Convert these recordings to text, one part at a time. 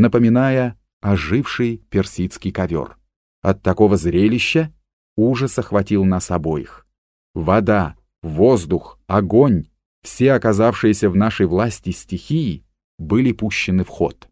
напоминая оживший персидский ковер. От такого зрелища ужас охватил нас обоих. Вода, воздух, огонь, все оказавшиеся в нашей власти стихии, были пущены в ход.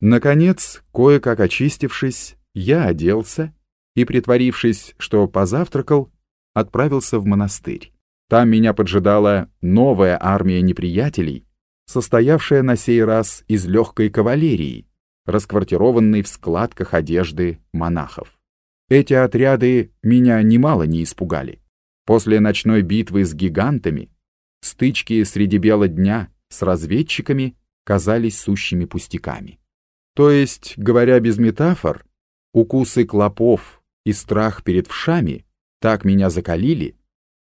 Наконец, кое-как очистившись, я оделся и, притворившись, что позавтракал, отправился в монастырь. Там меня поджидала новая армия неприятелей, состоявшая на сей раз из легкой кавалерии, расквартированной в складках одежды монахов. Эти отряды меня немало не испугали. После ночной битвы с гигантами стычки среди бела дня с разведчиками казались сущими пустяками. То есть, говоря без метафор, укусы клопов и страх перед вшами так меня закалили,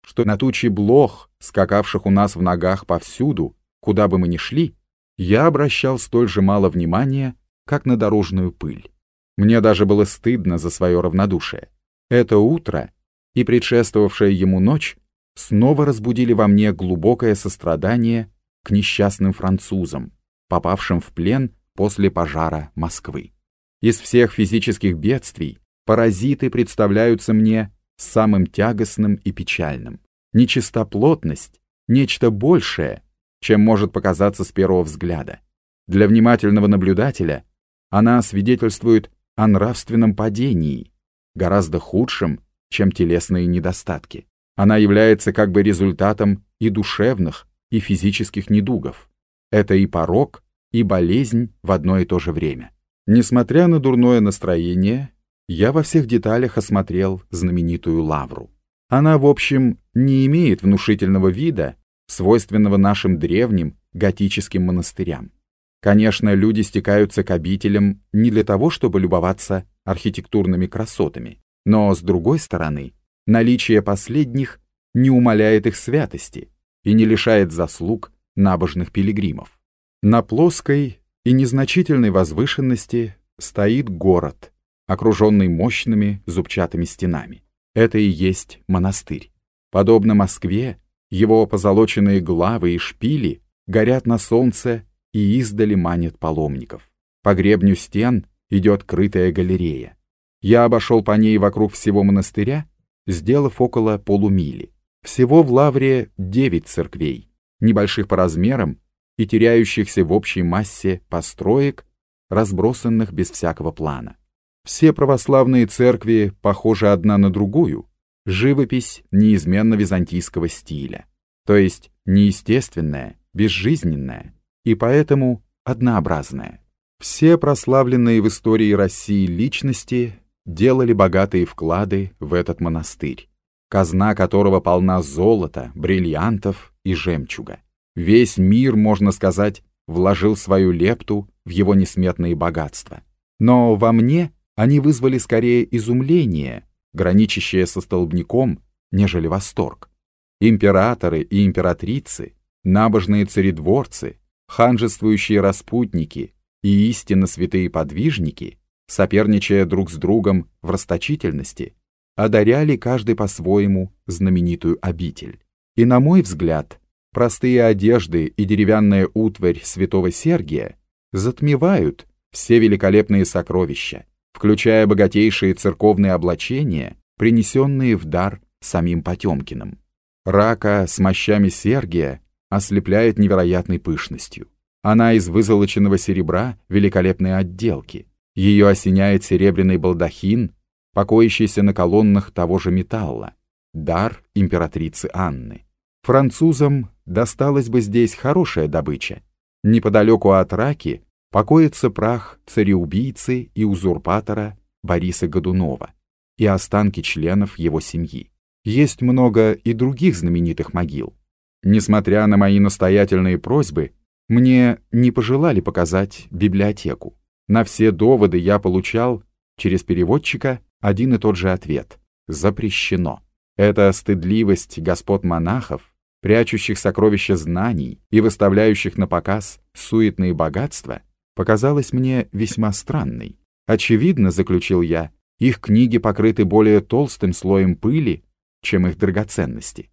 что на тучи блох, скакавших у нас в ногах повсюду, куда бы мы ни шли, я обращал столь же мало внимания, как на дорожную пыль. Мне даже было стыдно за свое равнодушие. Это утро и предшествовавшая ему ночь снова разбудили во мне глубокое сострадание к несчастным французам, попавшим в плен после пожара Москвы. Из всех физических бедствий паразиты представляются мне самым тягостным и печальным. Нечистоплотность — нечто большее, чем может показаться с первого взгляда. Для внимательного наблюдателя она свидетельствует о нравственном падении, гораздо худшем, чем телесные недостатки. Она является как бы результатом и душевных, и физических недугов. Это и порок, и болезнь в одно и то же время. Несмотря на дурное настроение, я во всех деталях осмотрел знаменитую лавру. Она, в общем, не имеет внушительного вида, свойственного нашим древним готическим монастырям. Конечно, люди стекаются к обителям не для того, чтобы любоваться архитектурными красотами, но, с другой стороны, наличие последних не умаляет их святости и не лишает заслуг набожных пилигримов. На плоской и незначительной возвышенности стоит город, окруженный мощными зубчатыми стенами. Это и есть монастырь. Подобно Москве, его позолоченные главы и шпили горят на солнце и издали манят паломников. По гребню стен идет крытая галерея. Я обошел по ней вокруг всего монастыря, сделав около полумили. Всего в Лавре девять церквей, небольших по размерам и теряющихся в общей массе построек, разбросанных без всякого плана. Все православные церкви похожи одна на другую, живопись неизменно византийского стиля, то есть неестественная, безжизненная и поэтому однообразная. Все прославленные в истории России личности делали богатые вклады в этот монастырь, казна которого полна золота, бриллиантов и жемчуга. Весь мир, можно сказать, вложил свою лепту в его несметные богатства. Но во мне они вызвали скорее изумление, граничащее со столбняком, нежели восторг. Императоры и императрицы, набожные царедворцы, ханжествующие распутники и истинно святые подвижники, соперничая друг с другом в расточительности, одаряли каждый по-своему знаменитую обитель. И, на мой взгляд, простые одежды и деревянная утварь святого Сергия затмевают все великолепные сокровища, включая богатейшие церковные облачения, принесенные в дар самим Потемкиным. Рака с мощами Сергия ослепляет невероятной пышностью. Она из вызолоченного серебра великолепной отделки. Ее осеняет серебряный балдахин, покоящийся на колоннах того же металла. Дар императрицы Анны. Французам досталась бы здесь хорошая добыча. Неподалеку от Раки покоится прах цареубийцы и узурпатора Бориса Годунова и останки членов его семьи. Есть много и других знаменитых могил. Несмотря на мои настоятельные просьбы, мне не пожелали показать библиотеку. На все доводы я получал через переводчика один и тот же ответ – запрещено. Эта стыдливость господ монахов прячущих сокровища знаний и выставляющих на показ суетные богатства, показалась мне весьма странной. Очевидно, заключил я, их книги покрыты более толстым слоем пыли, чем их драгоценности.